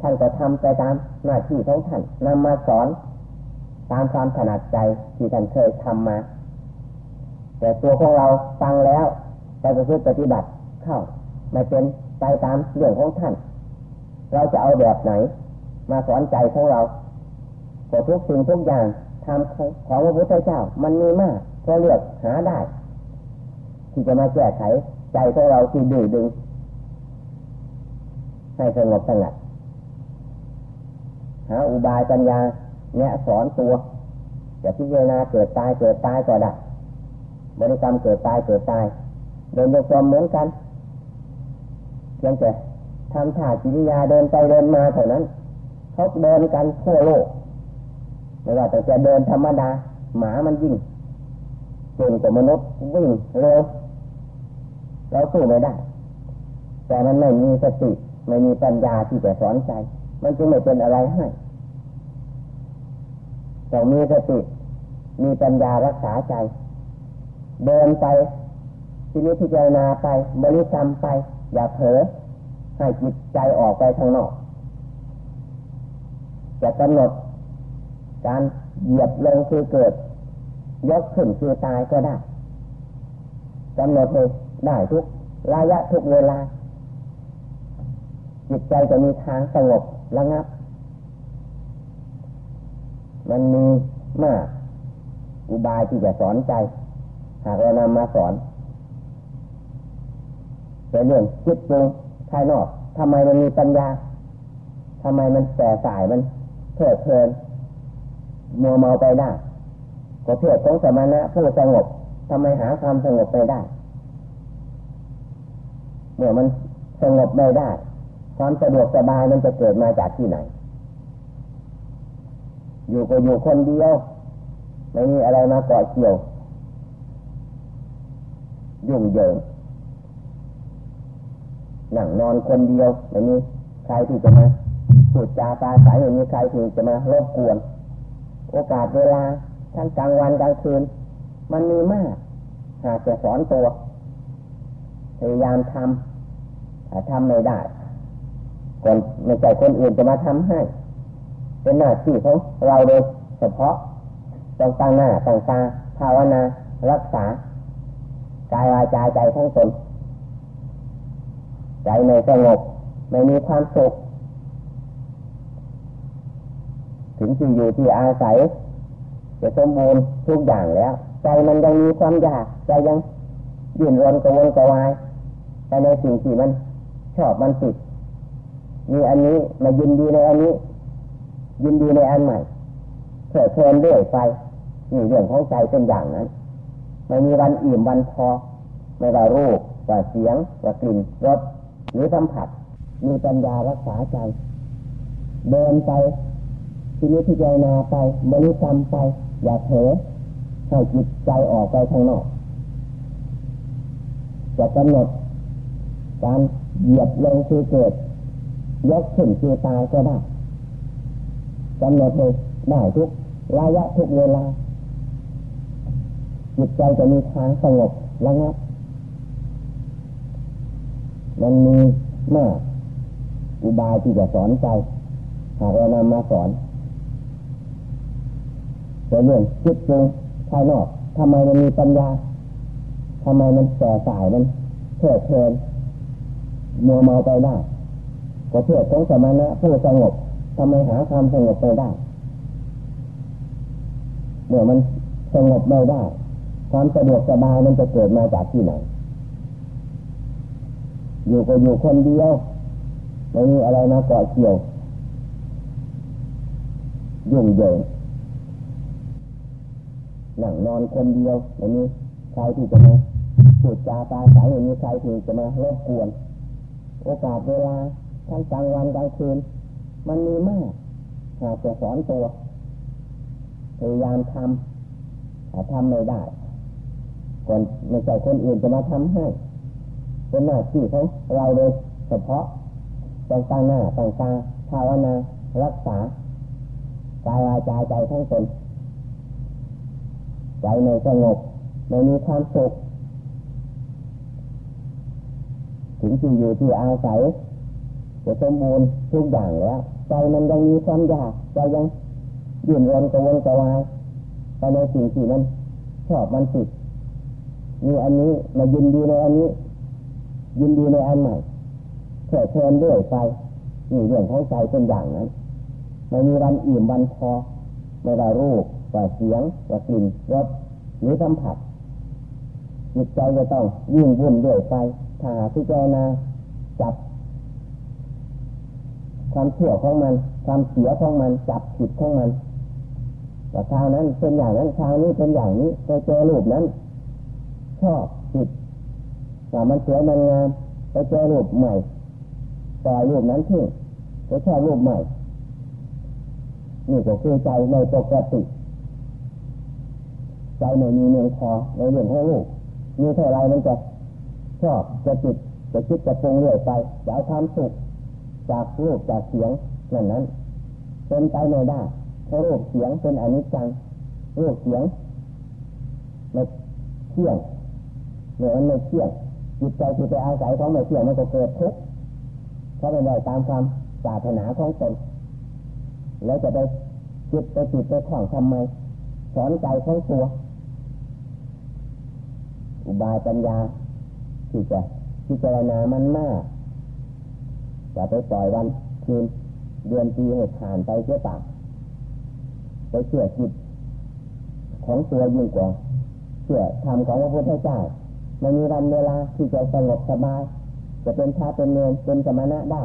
ท่านก็ทำไปตามหน้าที่ของท่านนำมาสอน ตามความถนัดใจที่ท่านเคยทำมา แต่ตัวของเราฟังแล้วไปประพฤติปฏิบัติเข้าไม่เป็นไปตามเรื่องของท่าน เราจะเอาแบบไหน มาสอนใจของเรา แต่ทุกสิ่งทุกอย่างทำของพระพุทธเจ้า มันมีมากก็เลือกหาได้ ที่จะมาแก้ไขใจของเราที่ดื้อดึงให้สงบสงัดหาอุบายปัญญาเนี่ยสอนตัวจะพิจารณาเกิดตายเกิดตายก็ได้บริกรรมเกิดตายเกิดตายเดินโยกมเหมือนกันเพียงแต่ทำท่าจิริยาเดินไปเดินมาเท่านั้นเขาเดินกันทั่วโลก ไม่ว่าแต่จะเดินธรรมดา หมามันยิ่งเก่งกว่ามนุษย์วิ่งเร็วเราสู้ไม่ได้ แต่มันไม่มีสติไม่มีปัญญาที่จะสอนใจ มันจึงไม่เป็นอะไรให้ต้องมีสติ มีปัญญารักษาใจ เดินไปทีนี้พิจารณาไป บริกรรมไป อย่าเผลอให้จิตใจออกไปข้างนอกจะกำหนด การเหยียบลงคือเกิด ยกขึ้นคือตายก็ได้กำหนดเลยได้ทุกระยะทุกเวลา จิตใจจะมีทางสงบระงับ มันมีมากอุบายที่จะสอนใจ หากเรานำมาสอนเป็นเรื่องคิดปรุงภายนอกทำไมมันมีปัญญาทำไมมันแสสายมันเพลิดเพลิน มัวเมาไปได้ก็เพื่อของสมณะผู้สงบทำไมหาความสงบไปได้ เมื่อมันสงบไม่ได้ ความสะดวกสบายมันจะเกิดมาจากที่ไหน อยู่ก็อยู่คนเดียว ไม่มีอะไรมาเกาะเกี่ยว ยุ่งเหยิงนั่งนอนคนเดียวไม่มีใครที่จะมาพูดจาปาสายไม่มีใครที่จะมารบกวน โอกาสเวลาทั้งกลางวันกลางคืน มันมีมาก หากจะสอนตัวพยายามทำถ้าทำไม่ได้คนไม่ใช่คนอื่นจะมาทำให้ เป็นหน้าที่ของเราโดยเฉพาะต้องตั้งหน้าตั้งตาภาวนารักษากายวาจาใจทั้งตนใจไม่สงบไม่มีความสุข ถึงที่อยู่ที่อาศัยจะสมบูรณ์ทุกอย่างแล้ว ใจมันยังมีความอยากใจยังยื่นรนกระวนกระวายแต่ในสิ่งที่มันชอบมันติดมีอันนี้มายินดีในอันนี้ ยินดีในอันใหม่เพื่อเพลินด้วยไปนี่เรื่องของใจเป็นอย่างนั้นไม่มีวันอิ่มวันพอ ไม่ว่ารูปว่าเสียงว่ากลิ่นรสหรือสัมผัสมีปัญญารักษาใจ เดินไป ทีนี้ที่เจนาไปบริกรรมไป อย่าเผลอให้จิตใจออกไปข้างนอกจะกำหนดการเหยียบลงคือเกิด ยกขึ้นคือตายก็ได้กำหนดเลยได้ทุกระยะทุกเวลา จิตใจจะมีทางสงบระงับมันมีมากอุบายที่จะสอนใจหากเรานำมาสอน แต่เรื่องคิดปรุงภายนอกทำไมมันมีปัญญาทำไมมันแสสายมันเพื่อเพลินมัวเมาไปได้ก็เพื่อของสมณะผู้สงบทำไมหาความสงบไปได้เมื่อมันสงบไม่ได้ ความสะดวกสบายมันจะเกิดมาจากที่ไหน อยู่ก็อยู่คนเดียวไม่มีอะไรมาเกาะเกี่ยวยุ่งเหยิง นั่งนอนคนเดียวไม่มีใครที่จะมาพูดจาตาใสไม่มีใครที่จะมารบกวน โอกาสเวลาทั้งกลางวันกลางคืน มันมีมากหากจะสอนตัวพยายามทำแต่ทำไม่ได้ก่อนไม่ใช่คนอื่นจะมาทำให้ เป็นหน้าที่ของเราโดยเฉพาะต้องตั้งหน้าตั้งตาภาวนารักษากายวาจาใจทั้งตน ใจในสงบไม่มีความสุขถึงที่อยู่ที่อาศัยจะสมบูรณ์ทุกอย่างแล้วใจมันยังมีความอยากใจยังยื่นรนกระวนกระวายไปในสิ่งที่มันชอบมันติดมีอันนี้มายินดีในอันนี้ ยินดีในอันใหม่เพื่อเชิญด้วยไปนี่เรื่องของใจเป็นอย่างนั้นไม่มีวันอิ่มวันพอไม่ได้รูป ว่าเสียงว่ากลิ่นรสหรือสัมผัสจิตใจจะต้องยิ่งวุ่นด้วยไปถ้าที่เจนาจับ ความเชื่อของมัน ความเสียของมันจับผิดของมันว่าทางนั้นเป็นอย่างนั้นทางนี้เป็นอย่างนี้ไปเจอรูปนั้นชอบผิดว่ามันสวยมันงามไปเจอรูปใหม่แต่รูปนั้นทิ้งไปชอบรูปใหม่นี่ก็คือใจในปกติ ใจไม่มีเมืองพอในเรื่องของรูปมีเท่าไรมันจะชอบจะจิตจะคิดจะปรุงเรื่อยไปจะเอาความสุขจากรูปจากเสียงนั่นนั้นเป็นไปไม่ได้เพราะรูปเสียงเป็นอนิจจังรูปเสียงไม่เที่ยงเมื่อมันไม่เที่ยงจิตใจที่ไปอาศัยของไม่เที่ยงมันก็เกิดทุกข์เพราะไม่ได้ตามความปรารถนาของตนแล้วจะไปจิตไปจิตไปข่องทำไมสอนใจของตัว อุบายปัญญา ที่จะพิจารณามันมากจะไปปล่อยวันคืนเดือนปีให้ผ่านไปเสียต่างไปเชื่อจิตของตัวยิ่งกว่าเชื่อธรรมของพระพุทธเจ้าไม่มีวันเวลาที่จะสงบสบายจะเป็นชาเป็นเนรเป็นสมณะได้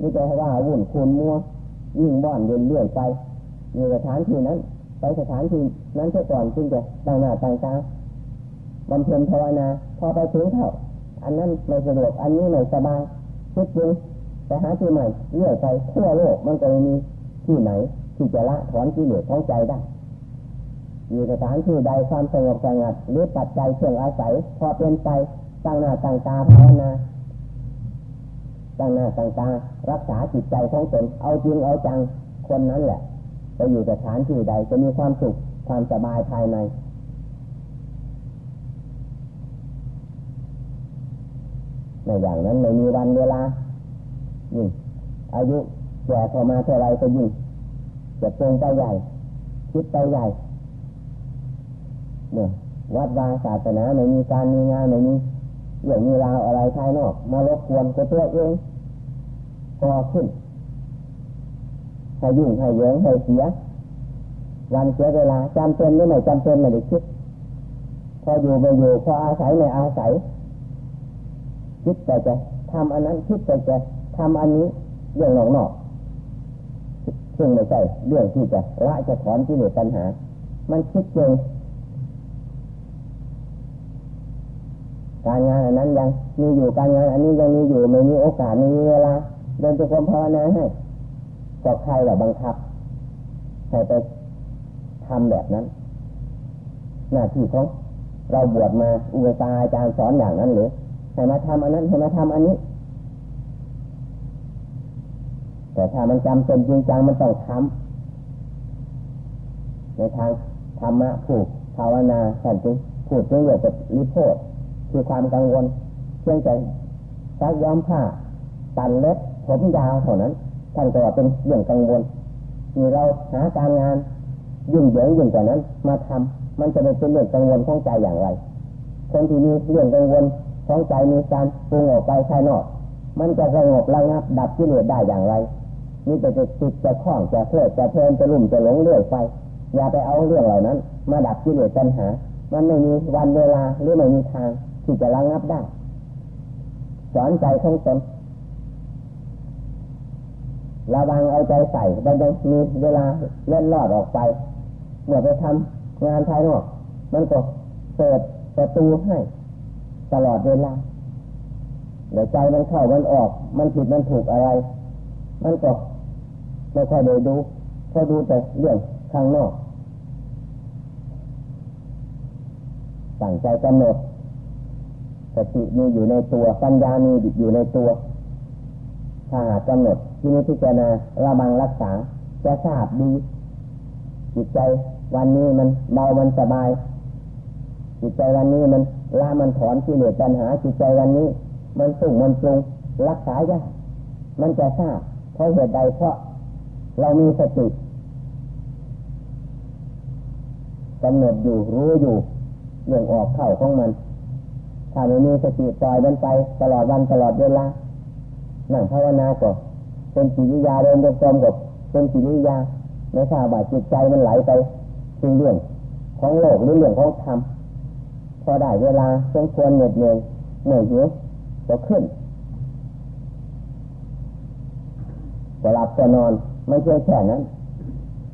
นี่จะว่าวุ่นคูนมัวยิ่งบ่อนเดินเลื่อนไปมีสถานที่นั้น ไปสถานที่นั้นเสียก่อนจึงจะตั้งหน้าตั้งตา บำเพ็ญภาวนาพอไปถึงเท่า อันนั้นไม่สะดวกอันนี้ไม่สบายคิดจริงไปหาที่ใหม่เรื่อยไปทั่วโลกมันก็ไม่มีที่ไหน ที่จะละถอนกิเลสของใจได้อยู่สถานที่ใดความสงบสงัดหรือปัจจัยเครื่องอาศัย พอเป็นไปตั้งหน้าตั้งตาภาวนาตั้งหน้าตั้งตารักษาจิตใจของตนเอาจริงเอาจังคนนั้นแหละไปอยู่สถานที่ใดจะมีความสุขความสบายภายใน ในอย่างนั้นไม่มีวันเวลายิ่งอายุแก่เข้ามาเท่าไรก็ยิ่งจะตรงไปใหญ่ คิดไปใหญ่เนี่ยวัดวาศาสนาไม่มีการมีงานไม่มีเรื่องมีราวอะไรภายนอก มารบกวนกับตัวเองก่อขึ้นให้ยุ่งให้เยิงให้เสีย วันเสียเวลาจำเป็นหรือไม่จำเป็นไม่ได้คิดพออยู่ไม่อยู่พออาศัยไม่อาศัย คิดแต่จะทำอันนั้นคิดแต่จะทำอันนี้เรื่องนอกๆซึ่งไม่ใช่เรื่องที่จะละจะถอนที่เหลือปัญหา มันคิดเองการงานอันนั้นยังมีอยู่การงานอันนี้ยังมีอยู่ไม่มีโอกาสไม่มีเวลาเดินจงกรมภาวนาให้ก็ใครแบบบังคับให้ไปทำแบบนั้น หน้าที่ของเราบวชมาอุปตาอาจารย์สอนอย่างนั้นหรือ ให้มาทำอันนั้นให้มาทำอันนี้ แต่ถ้ามันจำเป็นจริงจังมันต้องทำในทางธรรมะผูกภาวนาท่านจึงพูดเรื่องเกี่ยวกับริโพธคือความกังวลเพียงแต่ซักย้อมผ้าตันเล็บผมยาวเท่านั้นท่านก็ว่าเป็นเรื่องกังวลมีเราหาการงานยุ่งเหยิงยิ่งกว่านั้น มาทำมันจะเป็นเรื่องกังวลของใจอย่างไร คนที่มีเรื่องกังวล ของใจมีการปรุงออกไปภายนอก มันจะสงบระงับดับกิเลสได้อย่างไรนี่จะจะติดจะคล้องจะเพลิดจะเพลินจะลุ่มจะหลงเรื่อยไปอย่าไปเอาเรื่องเหล่านั้น มาดับกิเลสปัญหา มันไม่มีวันเวลาหรือไม่มีทางที่จะระงับได้สอนใจทั้งตนระวังเอาใจใส่แันยังมีเวลาเล่นลอดออกไป เมื่อไปทำงานภายนอก มันก็เปิดประตูให้ ตลอดเวลาเดี๋ยวใจมันเข้ามันออก มันผิดมันถูกอะไร มันก็ไม่ค่อยได้ดูพอดูแต่เรื่องข้างนอกตั้งใจกำหนดสติมีอยู่ในตัวปัญญามีอยู่ในตัวถ้าหากกำหนดที่นี้พิจารณาระบังรักษาจะทราบดี จิตใจวันนี้มันเบามันสบาย จิตใจวันนี้มันละมันถอนที่เหลือปัญหา จิตใจวันนี้ มันสุ่งมันปรุงรักษายากมันจะทราบเพราะเหตุใดเพราะเรามีสติกำหนดอยู่รู้อยู่เรื่องออกเข้าของมัน ถ้าไม่มีสติปล่อยมันไป ตลอดวันตลอดเวลานั่งภาวนาก็เป็นจิตวิยาเดินจงกรมกับเป็นจิตวิยาไม่ทราบว่าจิตใจมันไหลไปถึงเรื่องของโลกหรือเรื่องของธรรม พอได้เวลาสมควรเหน็ดเหนื่อยเหนื่อยหิวก็ขึ้นก็หลับก็นอนไม่เพียงแค่นั้น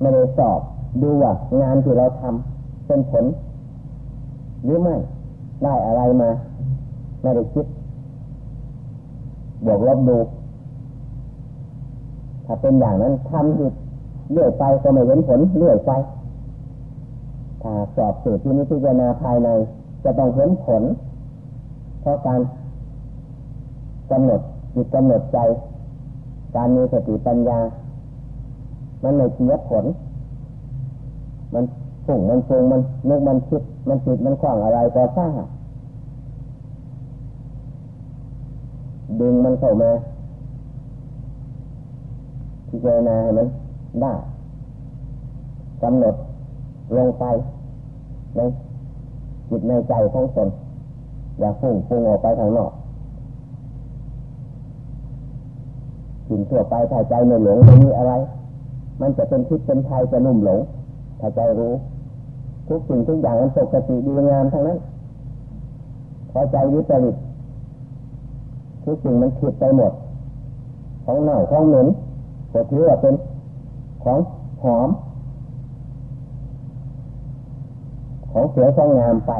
ไม่ได้สอบดูว่างานที่เราทำเป็นผล หรือไม่ ได้อะไรมา ไม่ได้คิด บวกลบดู ถ้าเป็นอย่างนั้นทำอยู่เรื่อยไปก็ไม่เห็นผลเรื่อยไปถ้าสอบสูตรที่นิพพานาภายใน จะต้องเห็นผล เพราะการกำหนดจิตกำหนดใจ การมีสติปัญญา มันไม่เสียผล มันฝุ่งมันฟงมันนึกมันคิด มันจิตมันคล้องอะไรก็ทราบดึงมันเข้ามาพิจารณาให้มันได้กำหนดลงไปใน จิตในใจของตนอย่าฟุ้งฟุ้งออกไปทางนอกสิ่งทั่วไปถ้าใจไม่หลงไม่มีอะไร มันจะเป็นทิศเป็นภัยจะนุ่มหลงถ้าใจรู้ ทุกสิ่งทุกอย่างมันปกติดีงามทั้งนั้นพอใจวิตริตทุกสิ่งมันผิดไปหมด ของเน่าของเหม็นก็ถือว่าเป็นของหอม ของเสียของงามไป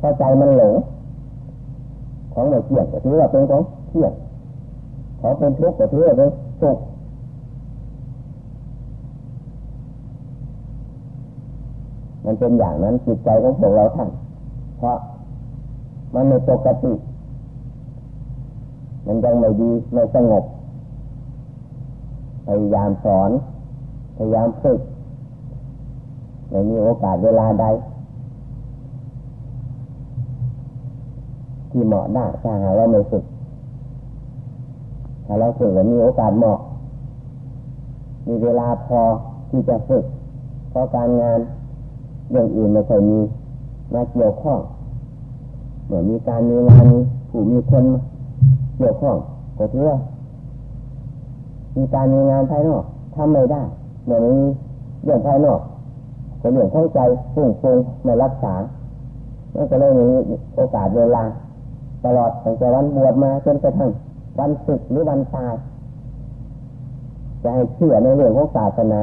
พอใจมันหลงของไม่เที่ยงก็ถือว่าเป็นของเที่ยงของเป็นทุกข์ก็ถือว่าเป็นสุขมันเป็นอย่างนั้นจิตใจของพวกเราท่านเพราะมันไม่ปกติมันยังไม่ดีไม่สงบพยายามสอน พยายามฝึกไม่มีโอกาสเวลาใด ที่เหมาะได้ถ้าหาเราไม่ฝึกถ้าเราฝึกแล้วมีโอกาสเหมาะ มีเวลาพอที่จะฝึก เพราะการงานเรื่องอื่นไม่เคยมีมาเกี่ยวข้องเหมือนมีการมีงานผู้มีคนเกี่ยวข้องก็ถือว่ามีการมีงานภายนอกทำไม่ได้เหมือนมีเรื่องภายนอกก็เรื่องข้าใจฟุ้งฟุ้งไม่รักษามันก็เลยมีโอกาสเวลา ตลอดตั้งแต่วันบวชมาจนกระทั่งวันศึกหรือวันตายจะให้เชื่อในเรื่องของศาสนา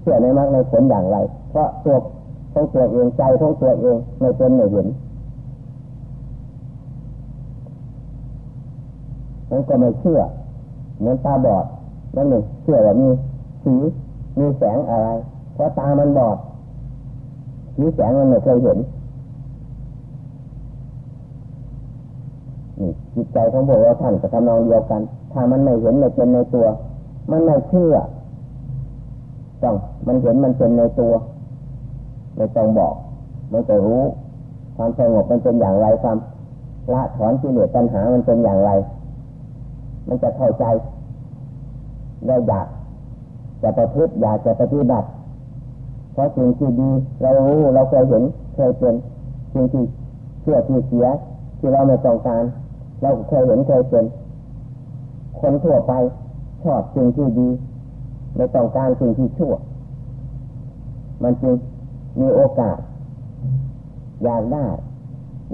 เชื่อในมรรคในผลอย่างไร เพราะตัวของตัวเองใจของตัวเองไม่เป็นไม่เห็นมันก็ไม่เชื่อเหมือนตาบอดนั่นหนึ่งเชื่อว่ามีสีมีแสงอะไร เพราะตามันบอดสีแสงมันไม่เคยเห็นนี่ จิตใจของพวกเราท่านจะทำนองเดียวกัน ถ้ามันไม่เห็นไม่เป็นในตัว มันไม่เชื่อต้องมันเห็นมันเป็นในตัวไม่ต้องบอกมันจะรู้ความสงบมันเป็นอย่างไรความละถอนที่เหลือปัญหามันเป็นอย่างไร มันจะเข้าใจได้อยากจะประพฤติอยากจะปฏิบัติเพราะสิ่งที่ดีเรารู้เราเคยเห็นเคยเป็นสิ่งที่เชื่อที่เสียที่เราไม่ต้องการ เราเคยเห็นเคยเป็น คนทั่วไปชอบสิ่งที่ดีไม่ต้องการสิ่งที่ชั่ว มันจึงมีโอกาส อยากได้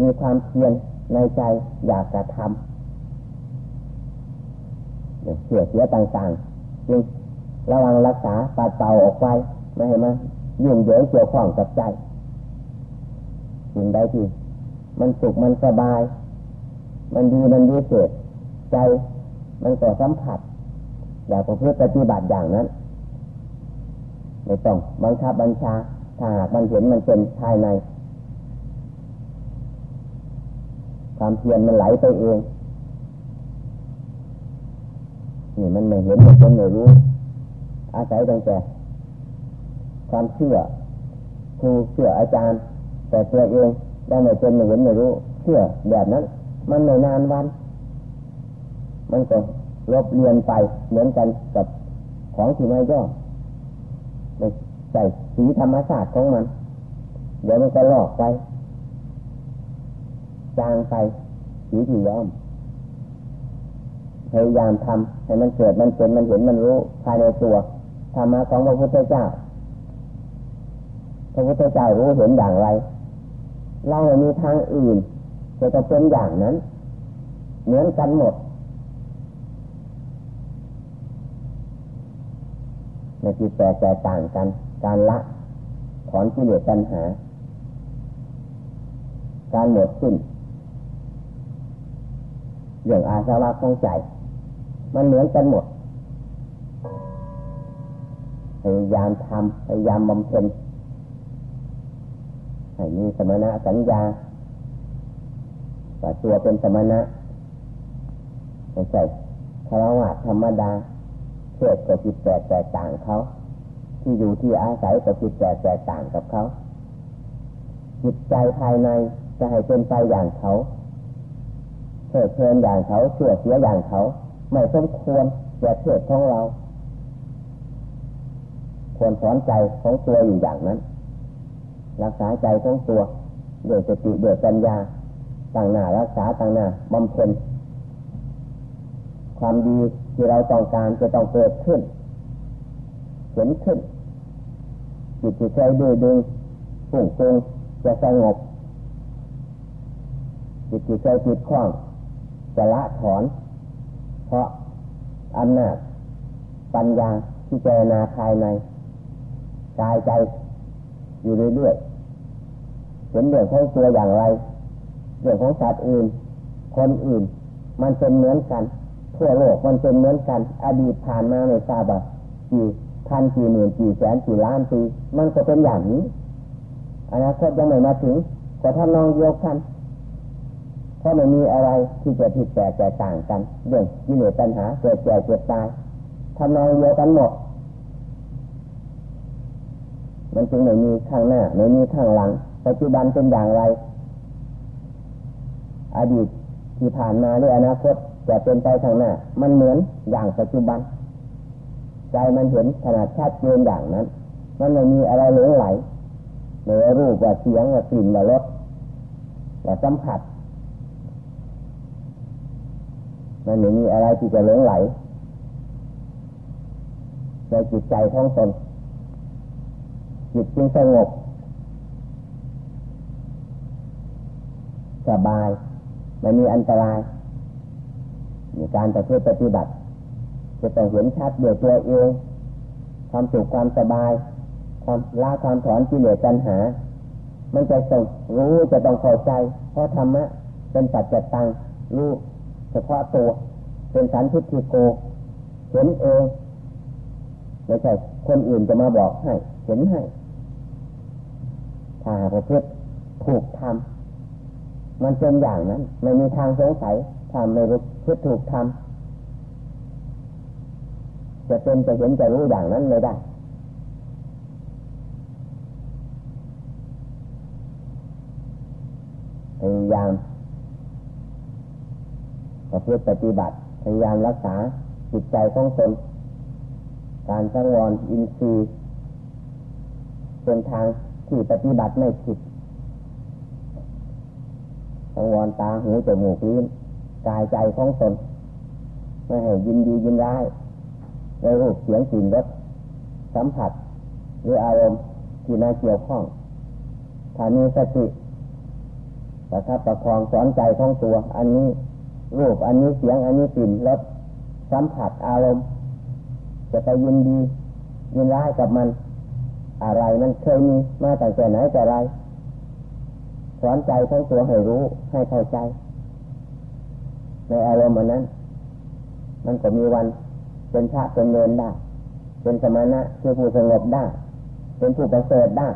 มีความเพียรในใจอยากจะทำเสียเสียต่างๆจึงระวังรักษาปัดเป่าออกไปไม่ให้มายุ่งเหยิงเกี่ยวข้องกับใจสิ่งใดที่มันสุขมันสบาย มันดีมันดีเสดใจมันก็สัมผัสอยากประพฤติปฏิบัติอย่างนั้นไม่ต้องบังคับบัญชา ถ้าหากมันเห็นมันเป็นภายใน ความเพียรมันไหลไปเองนี่มันไม่เห็นมันเป็นไม่รู้ อาศัยตั้งแต่ความเชื่อครูเชื่ออาจารย์ แต่ตัวเองได้ไม่เป็นไม่เห็นไม่รู้ เชื่อแบบนั้น มันไม่นานวัน มันก็ลบเรียนไปเหมือนกันกับของที่ไม่ย่อไม่ใส่สีธรรมชาติของมัน เดี๋ยวมันก็ลอกไป จางไป สีที่ย้อมพยายามทำให้มันเกิดมันเป็นมันเห็นมันรู้ภายในตัวธรรมะของพระพุทธเจ้าพระพุทธเจ้ารู้เห็นอย่างไร เราไม่มีทางอื่น จะต้องเป็นอย่างนั้น เหมือนกันหมดในจิตแตกแตกต่างกัน การละถอนกิเลสปัญหา การหมดสิ้นเรื่องอาสวะของใจ มันเหมือนกันหมดพยายามทำพยายามบำเพ็ญให้มีสมณะสัญญา ต่ตัวเป็นสมณะไม่ใช่คารวะธรรมดาเชื่อกับจิตแตกแตกต่างเขา ที่อยู่ที่อาศัยกับจิตแตกแตกต่างกับเขาจิตใจภายในจะให้เป็นไปอย่างเขาเถิดเพลินอย่างเขาเชื่อเสียอย่างเขา ไม่สมควรแก่เทศของเรา ควรสอนใจของตัวอยู่อย่างนั้น รักษาใจของตัวด้วยสติด้วยปัญญา ต่างหน้ารักษาต่างหน้าบำเพ็ญความดีที่เราต้องการจะต้องเกิดขึ้นเห็นขึ้นจิตที่เคยดื้อดึงปุ่งปุงจะสงบจิตที่เคยติดข้องจะละถอน เพราะอำนาจปัญญาที่เจรนาภายในกายใจอยู่เรื่อยๆเห็นเรื่องของตัวอย่างไร เรื่องของสัตว์อื่น คนอื่น มันเป็นเหมือนกัน ทั่วโลกมันเป็นเหมือนกัน อดีตผ่านมาไม่ทราบว่ากี่พันกี่หมื่นกี่แสนกี่ล้านปีมันก็เป็นอย่างนี้อนาคตยังไม่มาถึงก็ทำนลองเดียวกันเพราะไม่มีอะไรที่จะผิดแปลกแตกต่างกันเรื่องกิเลสปัญหาเกิดแก่เกิดตายทำนองเดียวกันหมดมันจึงไม่มีข้างหน้าไม่มีข้างหลังปัจจุบันเป็นอย่างไร อดีตที่ผ่านมาหรืออนาคตจะเป็นไปข้างหน้า มันเหมือนอย่างปัจจุบัน ใจมันเห็นขนาดชัดเจนอย่างนั้น มันไม่มีอะไรหลงไหลไม่ว่ารูปว่าเสียงว่ากลิ่นว่ารสว่าสัมผัส มันไม่มีอะไรที่จะหลงไหลในจิตใจของตนจิตจึงสงบสบาย ไม่มีอันตรายในการปฏิปฏิบัติจะต้องเห็นชัดเดือตัวเอง ความสุขความสบาย ความละความถอนกิเลสปัญหา มันจะต้องรู้จะต้องเข้าใจ เพราะธรรมะเป็นปัจจตังรู้เฉพาะตัว เป็นสันทิฏฐิโก เห็นเองไม่ใช่คนอื่นจะมาบอกให้ เห็นให้ถ้าประพฤติถูกทำ มันเป็นอย่างนั้น ไม่มีทางสงสัยถ้าไม่ประพฤติถูกทำจะเป็นจะเห็นจะรู้อย่างนั้นไม่ได้พยายามประพฤติปฏิบัติพยายามรักษาจิตใจของตนการสังวรอินทรีย์เป็นทางที่ปฏิบัติไม่ผิด สังวรตาหูจมูกลิ้นกายใจของตนไม่ให้ยินดียินร้ายในรูปเสียงกลิ่นรสสัมผัส หรืออารมณ์ที่มาเกี่ยวข้องถ้ามีสติประคับประคองสอนใจของตัว อันนี้รูปอันนี้เสียงอันนี้กลิ่นรสสัมผัสอารมณ์ จะไปยินดี ยินร้ายกับมัน อะไรมันเคยมีมาตั้งแต่ไหนแต่ไร สอนใจของตัวให้รู้ให้เข้าใจ ในอารมณ์อันนั้น มันก็มีวันเป็นชาเป็นเนินได้ เป็นสมณะคือผู้สงบได้ เป็นผู้ประเสริฐได้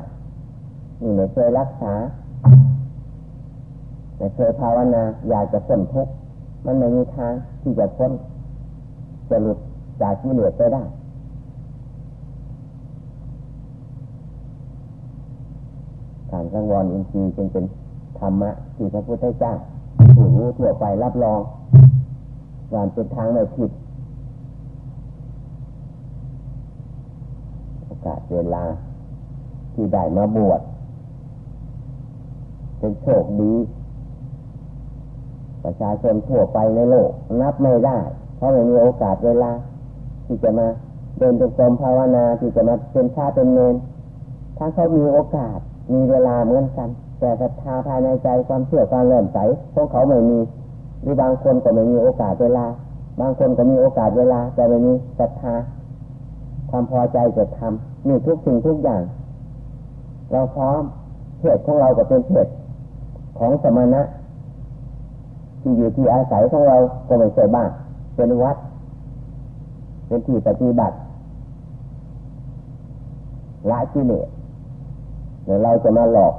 นี่ไม่เคยรักษาไม่เคยภาวนาอยากจะพ้นทุกข์มันไม่มีทางที่จะพ้นจะหลุดจากกิเลสไปได้ การสังวรอินทรีย์จึงเป็นธรรมะที่พระพุทธเจ้าผู้รู้ทั่วไปรับรองว่าเป็นทางไม่ผิดโอกาสเวลาที่ได้มาบวชเป็นโชคดี ประชาชนทั่วไปในโลก นับไม่ได้ เพราะไม่มีโอกาสเวลา ที่จะมาเดินจงกรมภาวนาที่จะมาเป็นชาเป็นเนนถ้าเขามีโอกาส มีเวลาเหมือนกัน แต่ศรัทธาภายในใจความเชื่อความเลื่อมใสพวกเขาไม่มีหรือบางคนก็ไม่มีโอกาสเวลา บางคนก็มีโอกาสเวลา แต่ไม่มีศรัทธาความพอใจจะทำมีทุกสิ่งทุกอย่าง เราพร้อมเพศของเราก็เป็นเพศของสมณะ ที่อยู่ที่อาศัยของเราก็ไม่ใช่บ้านเป็นวัด เป็นที่ปฏิบัติละกิเลส เดี๋ยวเราจะมาหลอก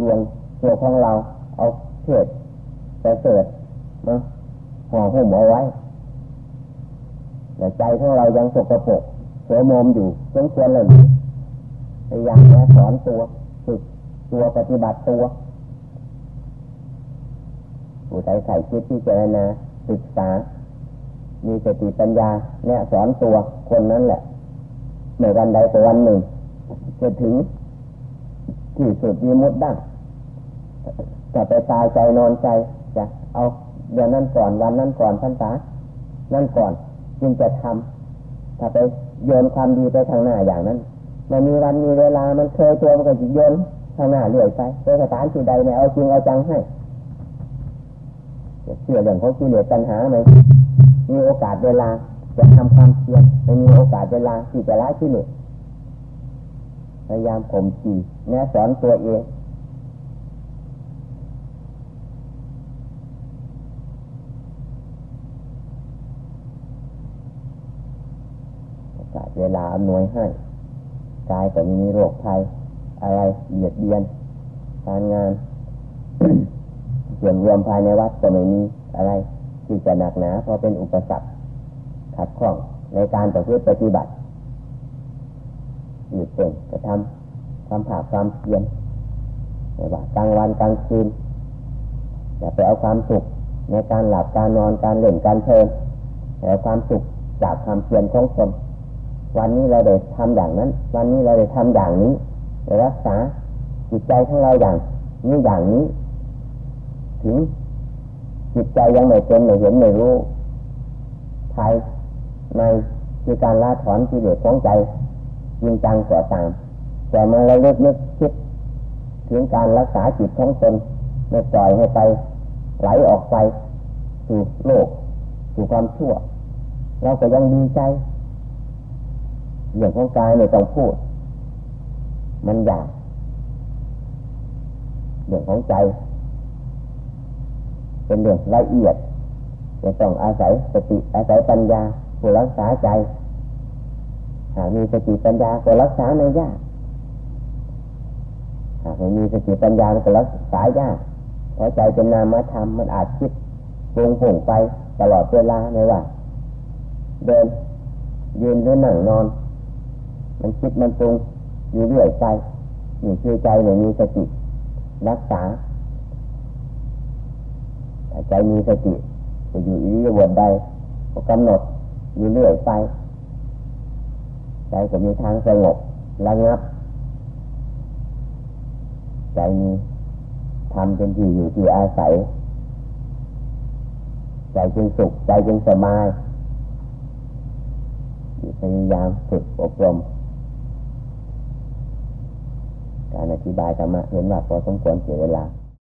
ลวงตัวของเราเอาเพศไปเสดมาห่อหุ้มเอาไว้แต่ใจของเรายังสกปรกเสือมมอยู่สมควรเลยพยายามนะสอนตัวฝึกตัวปฏิบัติตัวผู้ใจใส่คิดที่เจรณาศึกษา มีสติปัญญาเนี่ยสอนตัวคนนั้นแหละในวันใดแต่วันหนึ่งจะถึง ที่สุดมีมุดได้จะไปตายใจนอนใจจะเอาเดือนนั้นก่อนวันนั้นก่อนพรรษานั่นก่อนจึงจะทำถ้าไปโยนความดีไปทางหน้าอย่างนั้นมันมีวันมีเวลามันเคยตัวมันก็จะโยนทางหน้าเรื่อยไปโดยสถานที่ใดไม่เอาจริงเอาจังให้เชื่อเรื่องของกิเลสปัญหาไหมมีโอกาสเวลาจะทำความเพียรไม่มีโอกาสเวลาที่จะละกิเลส พยายามข่มขีแนะสอนตัวเองโอกาสเวลาอำนวยให้กายก็มีโรคภัยอะไรเบียดเบียนการงานส่วนรวมภายในวัดก็ไม่มีอะไร ที่จะหนักหนาเพราะเป็นอุปสรรคขัดข้องในการประพฤติปฏิบัติ อยู่เป็นจะทำความผาความเพียรไม่ว่ากลางวันกลางคืนอย่าไปเอาความสุขในการหลับการนอนการเล่นการเพลินแต่ความสุขจากความเพียรของคนวันนี้เราได้ทำอย่างนั้น วันนี้เราได้ทำอย่างนี้ได้รักษาจิตใจของเราอย่างนี้อย่างนี้ ถึงจิตใจยังไม่เป็นไม่เห็นไม่รู้ภายในคือการละถอนกิเลสของใจ ยิงจังก่อตาม แต่มันราเลือกนึกคิด ถึงการรักษาจิตของตนไม่ปล่อยให้ไป ไหลออกไปสู่โลก สู่ความชั่ว เราก็ยังดีใจเรื่องของกายไม่ต้องพูด มันอยากเรื่องของใจ เป็นเรื่องละเอียดจะต้องอาศัยสติอาศัยปัญญาผู้รักษาใจ หากมีสติปัญญาก็รักษาไม่ยากหากไม่มีสติปัญญาก็รักษายากเพราะใจเป็นนามธรรมมันอาจคิดปรุงผงไปตลอดเวลาไม่ว่า เดินยืนหรือนั่งนอน มันคิดมันปรุงอยู่เรื่อยไปนี่คือใจไม่มีสติ รักษาแต่ใจมีสติจะอยู่อิริยาบถใดก็กำหนดอยู่เรื่อยไป ใจก็มีทางสงบระงับ ใจมีทำเป็นที่อยู่ที่อาศัย ใจจึงสุข ใจจึงสบายพยายามฝึกอบรม การอธิบายธรรมะเห็นว่าพอสมควรเสียเวลา